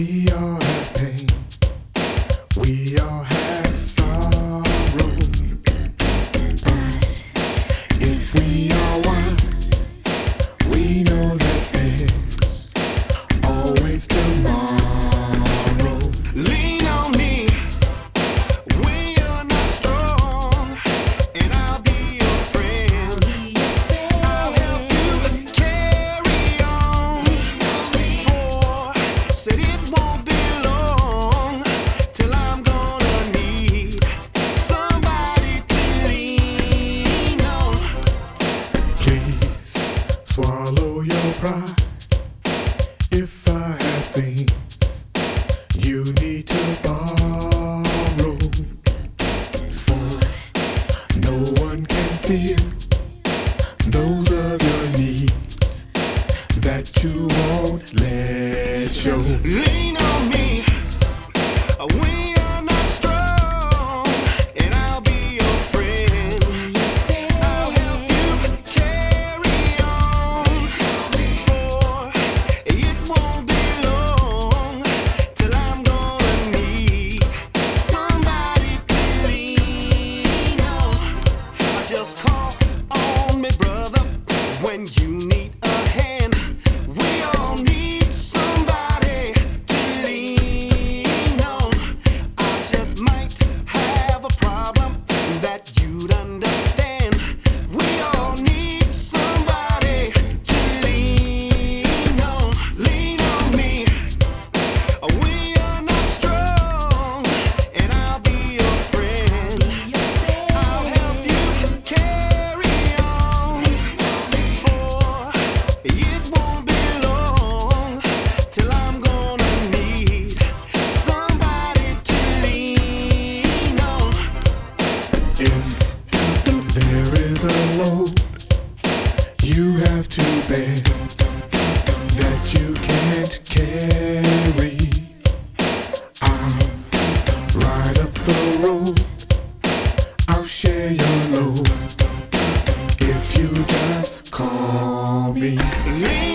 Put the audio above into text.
We are. If I have things you need to borrow, no one can feel those of your needs that you won't let show. Lean on me. you'd understand. road you have to bear that you can't carry. I'll ride up the road, I'll share your load if you just call me.